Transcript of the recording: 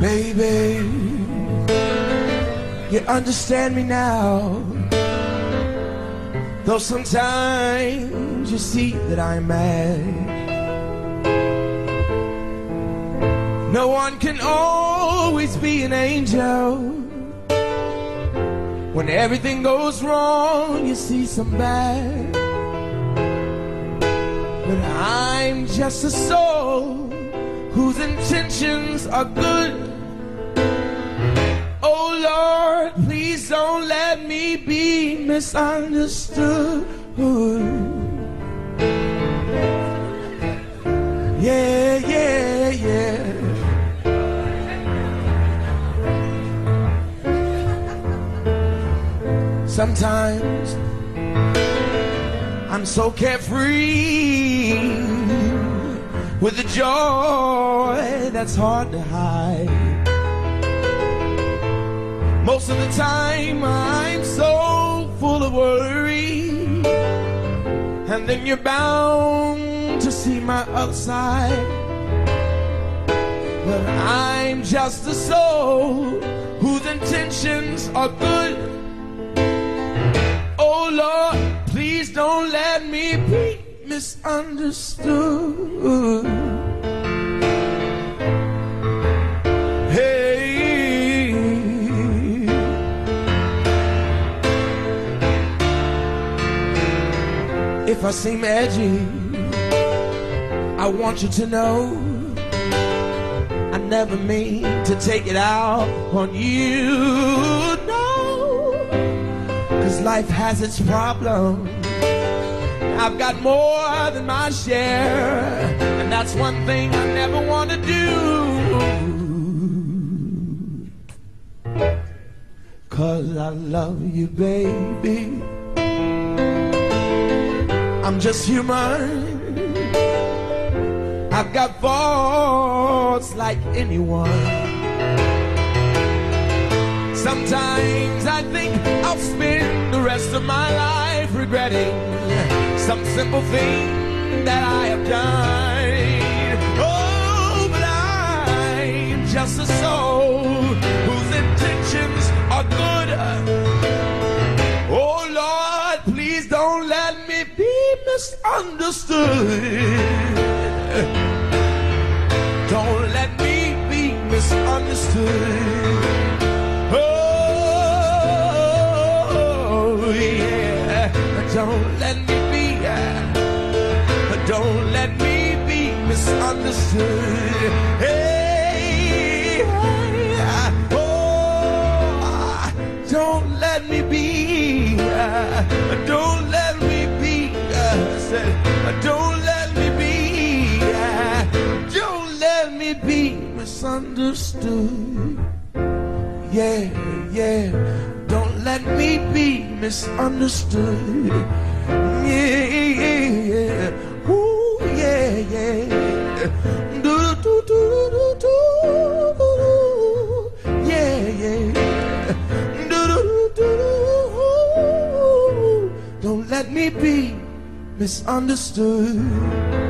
Baby, you understand me now. Though sometimes you see that I'm mad. No one can always be an angel. When everything goes wrong, you see some bad. But I'm just a soul whose intentions are good. Oh Lord, please don't let me be misunderstood. Sometimes I'm so carefree with a joy that's hard to hide. Most of the time I'm so full of worry, and then you're bound to see my upside. But I'm just a soul whose intentions are good. Oh Lord, please don't let me be misunderstood. Hey, if I seem edgy, I want you to know I never mean to take it out on you. No, life has its problems. I've got more than my share, and that's one thing I never want to do. Cause I love you, baby. I'm just human. I've got faults like anyone. Sometimes I think I'll spend the rest of my life regretting some simple thing that I have done. Oh, but I'm just a soul whose intentions are good. Oh, Lord, please don't let me be misunderstood. Don't let me be misunderstood. Don't let me be, uh, don't let me be misunderstood. Hey, oh, don't let me be, don't let me be, don't let me be, don't let me be misunderstood. Yeah, yeah. Let me be misunderstood. Yeah, yeah, yeah. Ooh, yeah, yeah. Do, do, do, do, do, do. Yeah, yeah. Do, do, do, do. Don't let me be misunderstood.